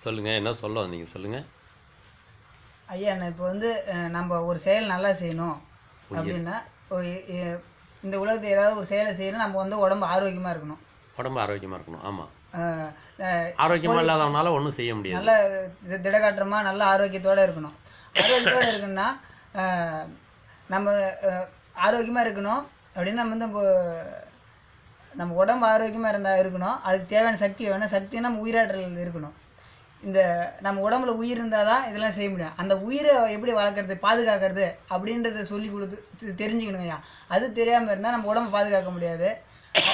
சொல்லுங்கள் என்ன சொல்ல வந்தீங்க? சொல்லுங்கள் ஐயா நான் இப்போ வந்து நம்ம ஒரு செயல் நல்லா செய்யணும் அப்படின்னா இந்த உலகத்துல ஏதாவது ஒரு செயலை செய்யணும் நம்ம வந்து உடம்பு ஆரோக்கியமா இருக்கணும். உடம்பு ஆரோக்கியமாக இருக்கணும் ஆமாம் அஹ், ஆரோக்கியமாக இல்லாதவனால ஒன்றும் செய்ய முடியாது. நல்ல தி- திடகாற்றமா நல்ல ஆரோக்கியத்தோட இருக்கணும். ஆரோக்கியத்தோட இருக்குன்னா அஹ், நம்ம அஹ், ஆரோக்கியமா இருக்கணும் அப்படின்னு நம்ம வந்து நம்ம உடம்பு ஆரோக்கியமா இருந்தா இருக்கணும். அதுக்கு தேவையான சக்தி வேணும். சக்தி நம்ம உயிராற்றல் இருக்கணும். இந்த நம்ம உடம்புல உயிர் இருந்தால் தான் இதெல்லாம் செய்ய முடியும். அந்த உயிரை எப்படி வளர்க்கறது பாதுகாக்கிறது அப்படின்றத சொல்லி கொடுத்து தெ- தெரிஞ்சுக்கணுங்கய்யா அது தெரியாமல் இருந்தால் நம்ம உடம்பை பாதுகாக்க முடியாது.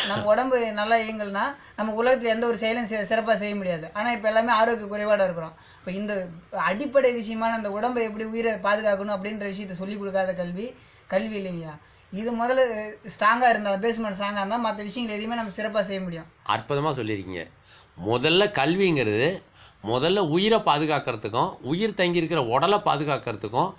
நம்ம உடம்பு நல்லா இயங்கல்னா நம்ம உலகத்தில் எந்த ஒரு செயலும் சிறப்பாக செய்ய முடியாது. ஆனால் இப்போ எல்லாமே ஆரோக்கிய குறைபாடாக இருக்கிறோம். இப்போ இந்த அடிப்படை விஷயமான அந்த உடம்பை எப்படி உயிரை பாதுகாக்கணும் அப்படின்ற விஷயத்த சொல்லிக் கொடுக்காத கல்வி கல்வி இல்லைங்கய்யா இது முதல்ல ஸ்ட்ராங்காக இருந்தாலும் பேஸ்மெண்ட் ஸ்ட்ராங்காக இருந்தால் மற்ற விஷயங்கள் எதையுமே நம்ம சிறப்பாக செய்ய முடியும். அற்புதமாக சொல்லியிருக்கீங்க. முதல்ல கல்விங்கிறது முதல்ல உயிரை பாதுகாக்கிறதுக்கும் உயிர் தங்கி இருக்கிற உடலை பாதுகாக்கிறதுக்கும்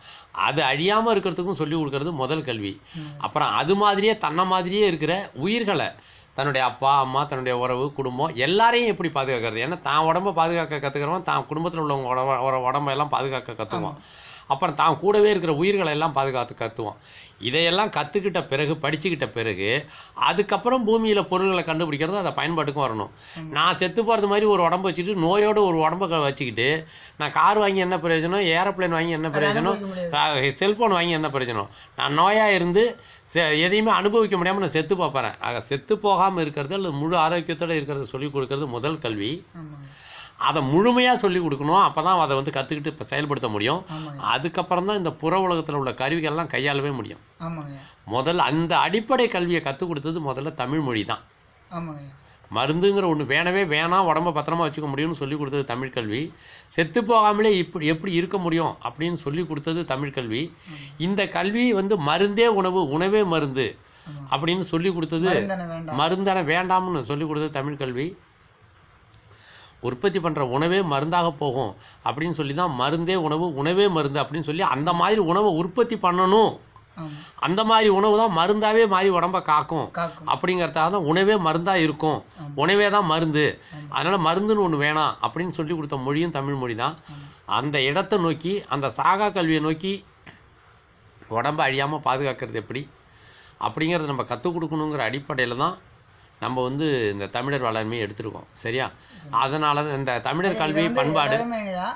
அது அழியாமல் இருக்கிறதுக்கும் சொல்லி கொடுக்கறது முதல் கல்வி. அப்புறம் அது மாதிரியே தன்னை மாதிரியே இருக்கிற உயிர்களை தன்னுடைய அப்பா அம்மா தன்னுடைய உறவு குடும்பம் எல்லாரையும் எப்படி பாதுகாக்கிறது? ஏன்னா தான் உடம்ப பாதுகாக்க கற்றுக்கிறவன் தான் குடும்பத்தில் உள்ளவங்க உடம்ப உட- உடம்ப எல்லாம் பாதுகாக்க கற்றுக்குவான் அப்புறம் தான் கூடவே இருக்கிற உயிர்களை எல்லாம் பாதுகாத்து கற்றுவான் இதையெல்லாம் கற்றுக்கிட்ட பிறகு படிச்சுக்கிட்ட பிறகு அதுக்கப்புறம் பூமியில் பொருள்களை கண்டுபிடிக்கிறது அதை பயன்பாட்டுக்கும் வரணும். நான் செத்து போகிறது மாதிரி ஒரு உடம்ப வச்சுட்டு நோயோட ஒரு உடம்ப வச்சுக்கிட்டு நான் கார் வாங்கி என்ன பிரயோஜனம்? ஏரோப்ளேன் வாங்கி என்ன பிரயோஜனம். செல்போன் வாங்கி என்ன பிரயோஜனம்? நான் நோயாக இருந்து செ- எதையுமே அனுபவிக்க முடியாமல் நான் செத்து பார்ப்பறேன் ஆக செத்து போகாமல் இருக்கிறது அல்லது முழு ஆரோக்கியத்தோட இருக்கிறத சொல்லி கொடுக்கறது முதல் கல்வி. அதை முழுமையாக சொல்லி கொடுக்கணும். அப்போ தான் அதை வந்து கற்றுக்கிட்டு இப்போ செயல்படுத்த முடியும். அதுக்கப்புறம் தான் இந்த புற உலகத்தில் உள்ள கருவிகள்லாம் கையாளவே முடியும். முதல்ல அந்த அடிப்படை கல்வியை கற்றுக் கொடுத்தது முதல்ல தமிழ் மொழி தான். மருந்துங்கிற ஒன்று வேணவே வேணாம் உடம்ப பத்திரமா வச்சுக்க முடியும்னு சொல்லி கொடுத்தது தமிழ் கல்வி. செத்து போகாமலே இப்படி எப்படி இருக்க முடியும் அப்படின்னு சொல்லி கொடுத்தது தமிழ் கல்வி. இந்த கல்வி வந்து மருந்தே உணவு உணவே மருந்து. அப்படின்னு சொல்லி கொடுத்தது மருந்தன வேண்டாம். மருந்தான வேண்டாம்னு சொல்லி கொடுத்தது தமிழ் கல்வி. உற்பத்தி பண்ற உணவே மருந்தாக போகும் அப்படின்னு சொல்லி தான் மருந்தே உணவு உணவே மருந்து அப்படின்னு சொல்லி அந்த மாதிரி உணவை உற்பத்தி பண்ணணும். அந்த மாதிரி உணவு தான் மருந்தாவே மாறி உடம்ப காக்கும். அப்படிங்கறதால தான் உணவே மருந்தா இருக்கும். உணவே தான் மருந்து. அதனால மருந்துன்னு ஒண்ணு வேணாம் அப்படின்னு சொல்லி கொடுத்த மொழியும் தமிழ் மொழி தான். அந்த இடத்தை நோக்கி அந்த சாகா கல்வியை நோக்கி உடம்ப அழியாம பாதுகாக்கிறது எப்படி? அப்படிங்கறத நம்ம கற்றுக் கொடுக்கணுங்கிற அடிப்படையில தான் நம்ம வந்து இந்த தமிழர் வேளாண்மையை எடுத்திருக்கோம். சரியா? அதனால தான் இந்த தமிழர் கல்வி பண்பாடு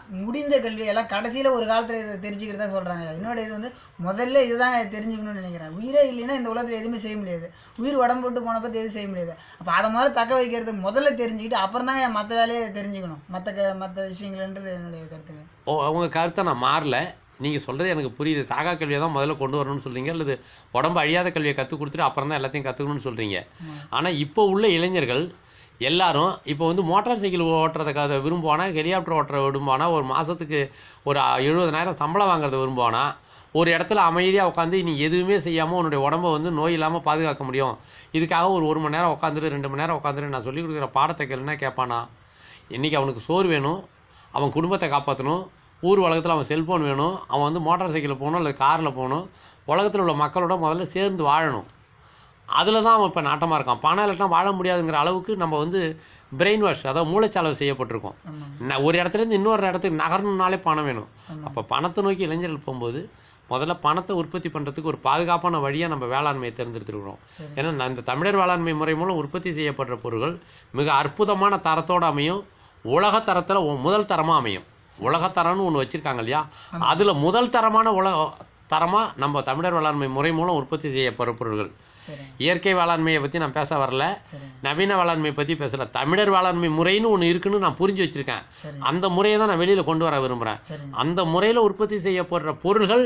முடிந்த கல்வி. எல்லாம் கடைசியில ஒரு காலத்துல இதை தெரிஞ்சுக்கிறதா சொல்றாங்க. என்னோட இது வந்து முதல்ல இதுதான் தெரிஞ்சுக்கணும்னு நினைக்கிறேன். உயிரே இல்லைன்னா இந்த உலகத்துல எதுவுமே செய்ய முடியாது. உயிர் உடம்பு விட்டு போன பத்தி எதுவும் செய்ய முடியாது. அப்ப அதை மாதிரி தக்க வைக்கிறதுக்கு முதல்ல தெரிஞ்சுக்கிட்டு அப்புறம் தான் மத்த வேலையை தெரிஞ்சுக்கணும். க- மத்த விஷயங்கள்ன்றது என்னுடைய கருத்துங்க ஓ உங்க கருத்தை நான் மாறல. நீங்க சொல்றது எனக்கு புரியுது. சாகா கல்வியை தான் முதல்ல கொண்டு வரணும்னு சொல்றீங்க. அல்லது உடம்பு அழியாத கல்வியை கற்றுக் கொடுத்துட்டு அப்புறம் தான் எல்லாத்தையும் கற்றுக்கணும்னு சொல்றீங்க. ஆமா. ஆனா இப்போ உள்ள இளைஞர்கள் எல்லாரும் இப்போ வந்து மோட்டார் சைக்கிள் ஓட்டுறதுக்காக விரும்புவானா ஹெலிகாப்டர் ஓட்டுற விரும்புவானா ஒரு மாசத்துக்கு ஒரு எழுபதனாயிரம் சம்பளம் வாங்குறத விரும்புவானா? ஒரு இடத்துல அமைதியா உட்காந்து நீ எதுவுமே செய்யாம உன்னுடைய உடம்ப வந்து நோய் இல்லாம பாதுகாக்க முடியும். இதுக்காக ஒரு ஒரு மணி நேரம் உட்காந்துரு ரெண்டு மணி நேரம் உட்காந்துரு நான் சொல்லி கொடுக்குற பாடத்தை கேளுன்னா கேட்பானா? இன்னைக்கு அவனுக்கு சோறு வேணும். அவன் குடும்பத்தை காப்பாற்றணும் ஊர் உலகத்தில் அவன் செல்போன் வேணும். அவன் வந்து மோட்டார் சைக்கிளில் போகணும் அல்லது காரில் போகணும். உலகத்தில் உள்ள மக்களோட முதல்ல சேர்ந்து வாழணும். அதில் தான் அவன் இப்போ நாட்டமாக இருக்கான். பணம் இல்லாட்டா வாழ முடியாதுங்கிற அளவுக்கு நம்ம வந்து பிரெயின் வாஷ் அதாவது மூளைச்சாலவு செய்யப்பட்டிருக்கோம். ஒரு இடத்துல இருந்து இன்னொரு இடத்துக்கு நகரணும்னாலே பணம் வேணும். அப்போ பணத்தை நோக்கி இளைஞர்கள் போகும்போது முதல்ல பணத்தை உற்பத்தி பண்ணுறதுக்கு ஒரு பாதுகாப்பான வழியை நம்ம வேளாண்மையை தேர்ந்தெடுத்துருக்கிறோம். ஏன்னா இந்த தமிழர் வேளாண்மை முறை மூலம் உற்பத்தி செய்யப்படுற பொருட்கள் மிக அற்புதமான தரத்தோட அமையும். உலக தரத்துல முதல் தரமா அமையும். உலகத்தரம்னு ஒண்ணு வச்சிருக்காங்க இல்லையா? அதுல முதல் தரமான உலக தரமா நம்ம தமிழர் வேளாண்மை முறை மூலம் உற்பத்தி செய்யப்படுற பொருட்கள் இயற்கை வேளாண்மையை பத்தி நான் பேச வரல. நவீன வேளாண்மை பத்தி பேசல. தமிழர் வேளாண்மை முறைன்னு ஒண்ணு இருக்குன்னு நான் புரிஞ்சு வச்சிருக்கேன். சரி அந்த முறையை தான் நான் வெளியில கொண்டு வர விரும்புறேன். சரி அந்த முறையில உற்பத்தி செய்யப்படுற பொருள்கள்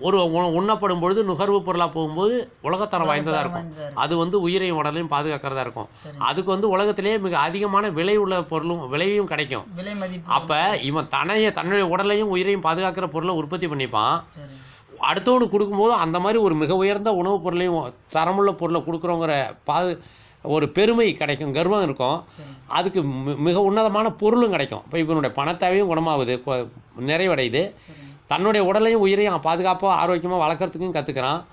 ஒரு உண்ணப்படும் பொழுது நுகர்வு பொருளா போகும்போது உலகத்தரம் வாய்ந்ததா இருக்கும். அது வந்து உயிரையும் உடலையும் பாதுகாக்கிறதா இருக்கும். அதுக்கு வந்து உலகத்திலேயே மிக அதிகமான விலை உள்ள பொருளும் விலையும் கிடைக்கும். அப்ப இவன் தன்னைய தன்னுடைய உடலையும் உயிரையும் பாதுகாக்கிற பொருளை உற்பத்தி பண்ணிப்பான். அடுத்தவனுக்கு கொடுக்கும்போது அந்த மாதிரி ஒரு மிக உயர்ந்த உணவுப் பொருளையும் தரமுள்ள பொருளை கொடுக்குறோங்கிற பாது ஒரு பெருமை கிடைக்கும் கர்வம் இருக்கும். அதுக்கு மிக உன்னதமான பொருளும் கிடைக்கும். இப்போ இவனுடைய பணத்தேவையும் குணமாகுது நிறைவடையுது. தன்னுடைய உடலையும் உயிரையும் பாதுகாப்பாக ஆரோக்கியமாக வளர்க்குறதுக்கும் கற்றுக்கிறான்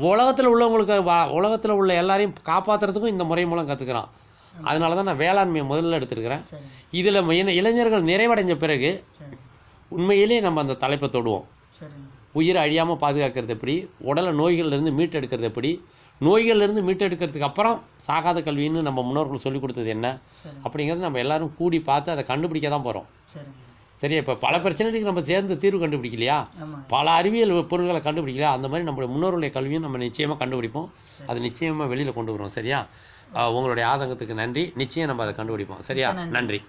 உலகத்தில் உள்ளவங்களுக்கு வ- உலகத்துல உள்ள எல்லாரையும் காப்பாத்துறதுக்கும் இந்த முறை மூலம் கற்றுக்கிறான் அதனால தான் நான் வேளாண்மையை முதல்ல எடுத்திருக்கிறேன். இதில் இளைஞர்கள் நிறைவடைஞ்ச பிறகு உண்மையிலே நம்ம அந்த தலைப்பை தொடுவோம். உயிரை அழியாமல் பாதுகாக்கிறது எப்படி? உடலை நோய்கள்லேருந்து மீட்டெடுக்கிறது எப்படி? நோய்கள்லேருந்து மீட்டெடுக்கிறதுக்கு அப்புறம் சாகாத கல்வின்னு நம்ம முன்னோர்கள் சொல்லி கொடுத்தது என்ன? அப்படிங்கிறது நம்ம எல்லாரும் கூடி பார்த்து அதை கண்டுபிடிக்க தான் போகிறோம் சரியா இப்போ பல பிரச்சனைகளுக்கு நம்ம சேர்ந்து தீர்வு கண்டுபிடிக்கலையா? பல அறிவியல் பொருள்களை கண்டுபிடிக்கலையா? அந்த மாதிரி நம்மளுடைய முன்னோர்களுடைய கல்வியும் நம்ம நிச்சயமாக கண்டுபிடிப்போம். அது நிச்சயமாக வெளியில் கொண்டு வருவோம் சரியா? உங்களுடைய ஆதங்கத்துக்கு நன்றி. நிச்சயம் நம்ம அதை கண்டுபிடிப்போம் சரியா. நன்றி.